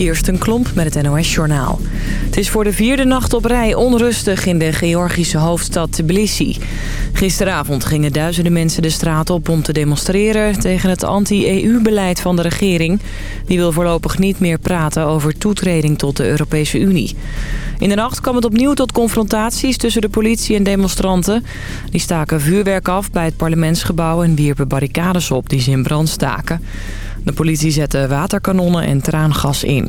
Kirsten Klomp met het NOS-journaal. Het is voor de vierde nacht op rij onrustig in de Georgische hoofdstad Tbilisi. Gisteravond gingen duizenden mensen de straat op om te demonstreren... tegen het anti-EU-beleid van de regering. Die wil voorlopig niet meer praten over toetreding tot de Europese Unie. In de nacht kwam het opnieuw tot confrontaties tussen de politie en demonstranten. Die staken vuurwerk af bij het parlementsgebouw en wierpen barricades op die ze in brand staken. De politie zette waterkanonnen en traangas in.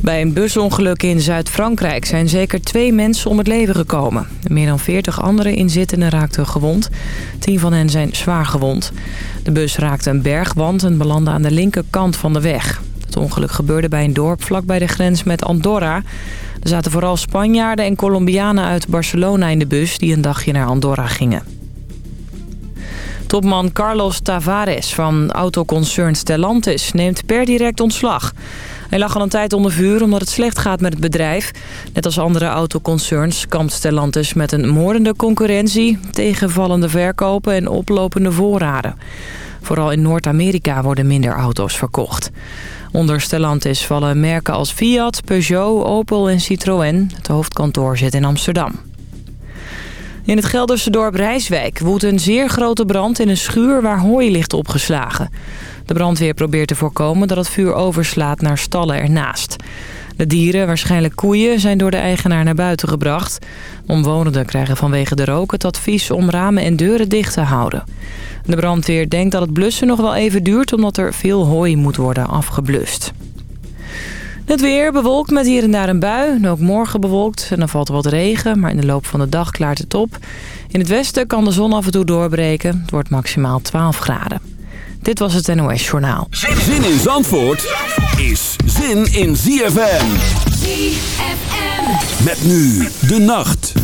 Bij een busongeluk in Zuid-Frankrijk zijn zeker twee mensen om het leven gekomen. Meer dan 40 andere inzittenden raakten gewond. Tien van hen zijn zwaar gewond. De bus raakte een bergwand en belandde aan de linkerkant van de weg. Het ongeluk gebeurde bij een dorp vlakbij de grens met Andorra. Er zaten vooral Spanjaarden en Colombianen uit Barcelona in de bus... die een dagje naar Andorra gingen. Topman Carlos Tavares van autoconcern Stellantis neemt per direct ontslag. Hij lag al een tijd onder vuur omdat het slecht gaat met het bedrijf. Net als andere autoconcerns kampt Stellantis met een moordende concurrentie... tegenvallende verkopen en oplopende voorraden. Vooral in Noord-Amerika worden minder auto's verkocht. Onder Stellantis vallen merken als Fiat, Peugeot, Opel en Citroën. Het hoofdkantoor zit in Amsterdam. In het Gelderse dorp Rijswijk woedt een zeer grote brand in een schuur waar hooi ligt opgeslagen. De brandweer probeert te voorkomen dat het vuur overslaat naar stallen ernaast. De dieren, waarschijnlijk koeien, zijn door de eigenaar naar buiten gebracht. Omwonenden krijgen vanwege de rook het advies om ramen en deuren dicht te houden. De brandweer denkt dat het blussen nog wel even duurt omdat er veel hooi moet worden afgeblust. Het weer bewolkt met hier en daar een bui. En ook morgen bewolkt en dan valt er wat regen. Maar in de loop van de dag klaart het op. In het westen kan de zon af en toe doorbreken. Het wordt maximaal 12 graden. Dit was het NOS Journaal. Zin in Zandvoort is zin in ZFM. ZFM. Met nu de nacht.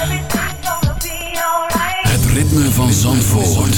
van Zandvoort.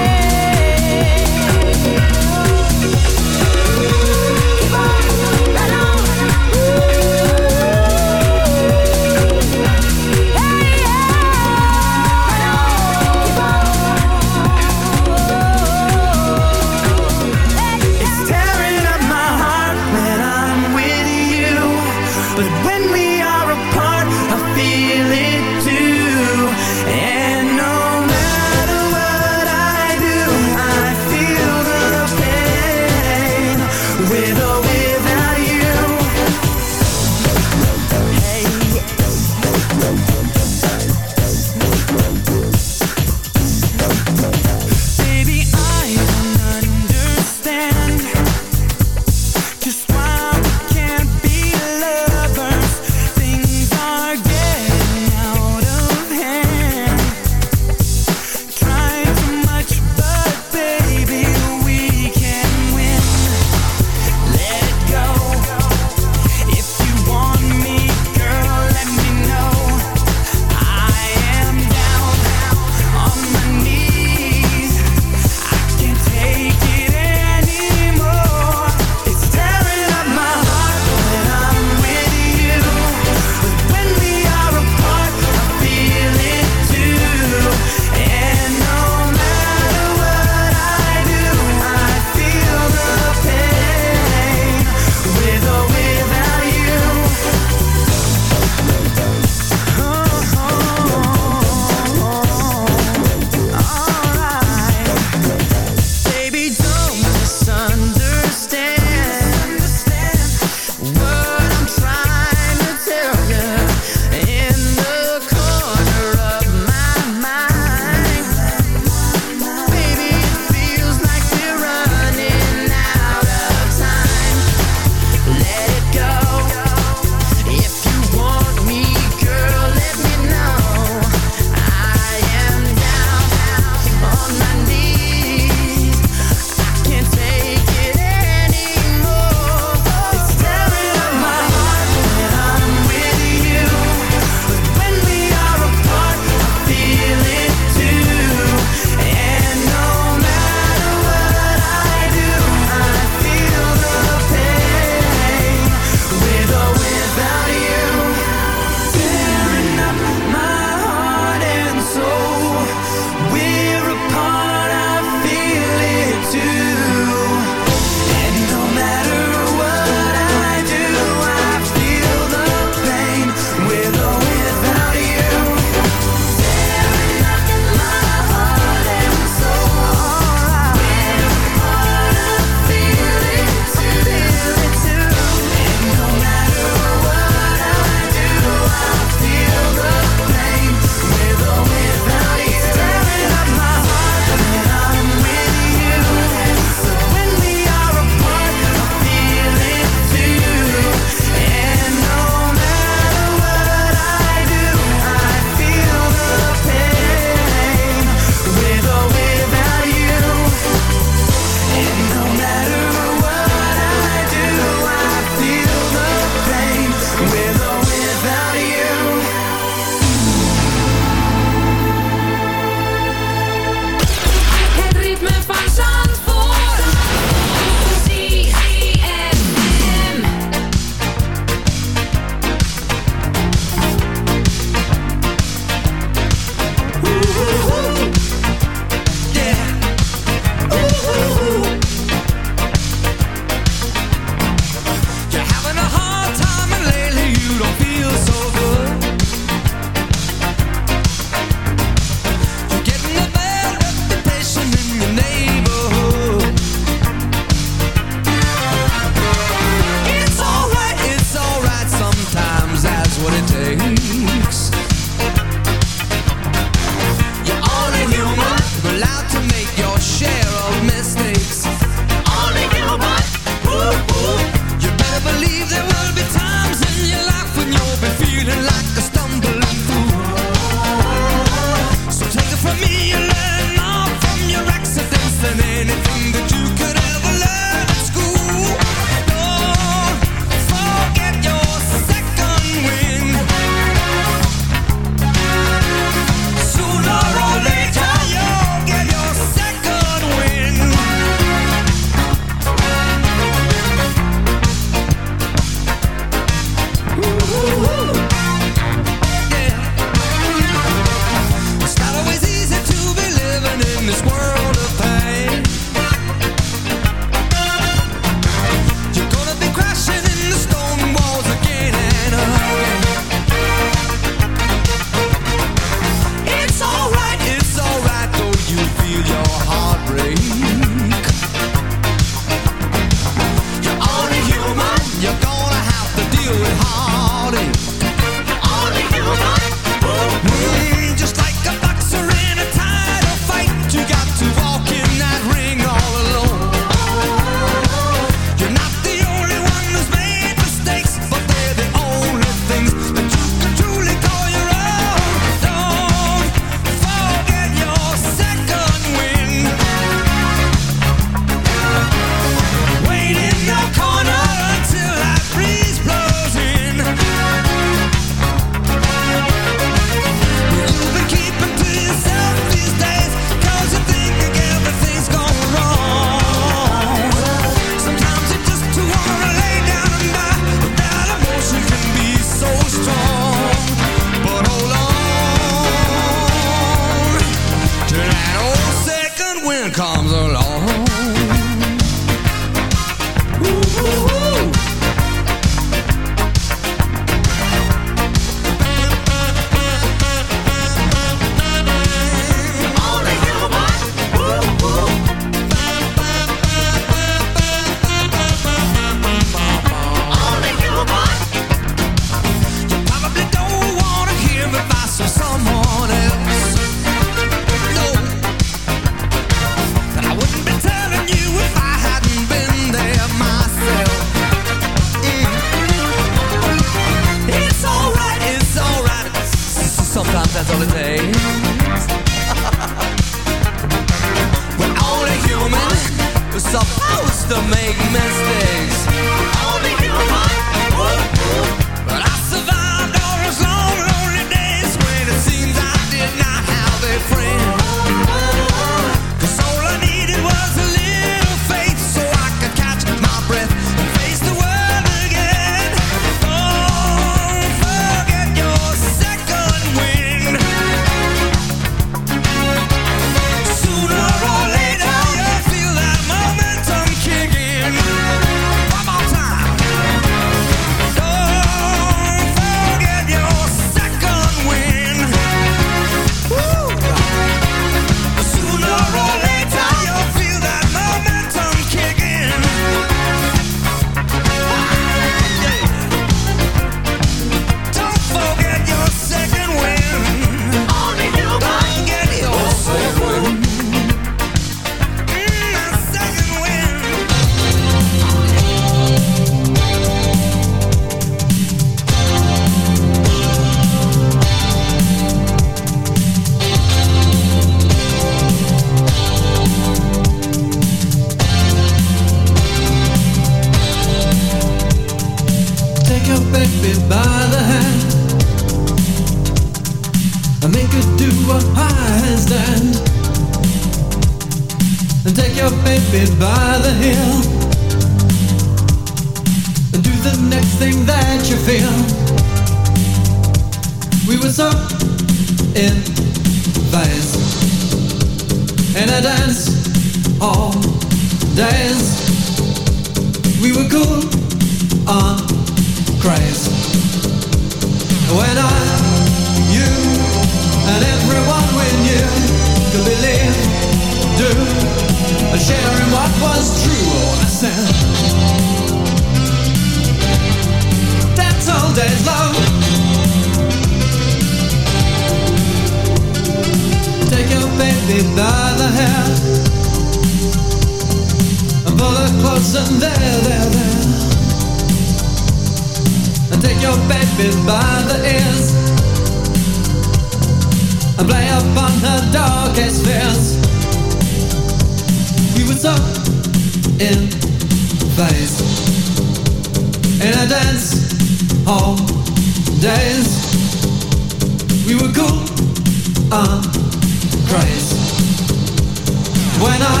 When I,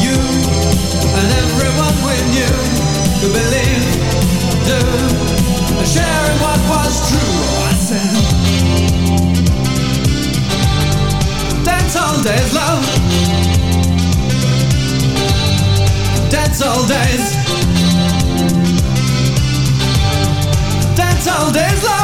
you, and everyone we knew could believe, do, and share in what was true. I said, that's all days, love. That's all days. That's all days, love.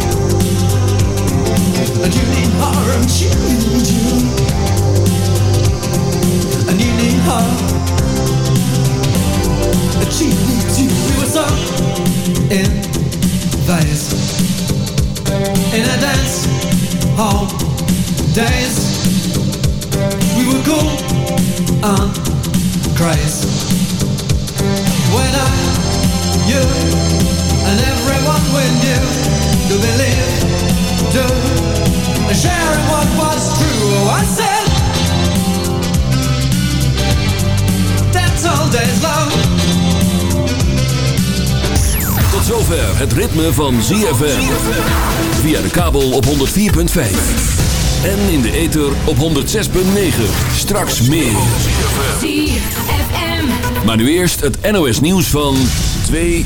And you and she needs you And And she needs you We were so in phase In a dance hall days We were cool on craze When I, you And everyone we knew To believe, do and sharing what was true. Oh, I said, that's all days love. Tot zover het ritme van ZFM. Via de kabel op 104.5. En in de ether op 106.9. Straks meer. ZFM. Maar nu eerst het NOS nieuws van 2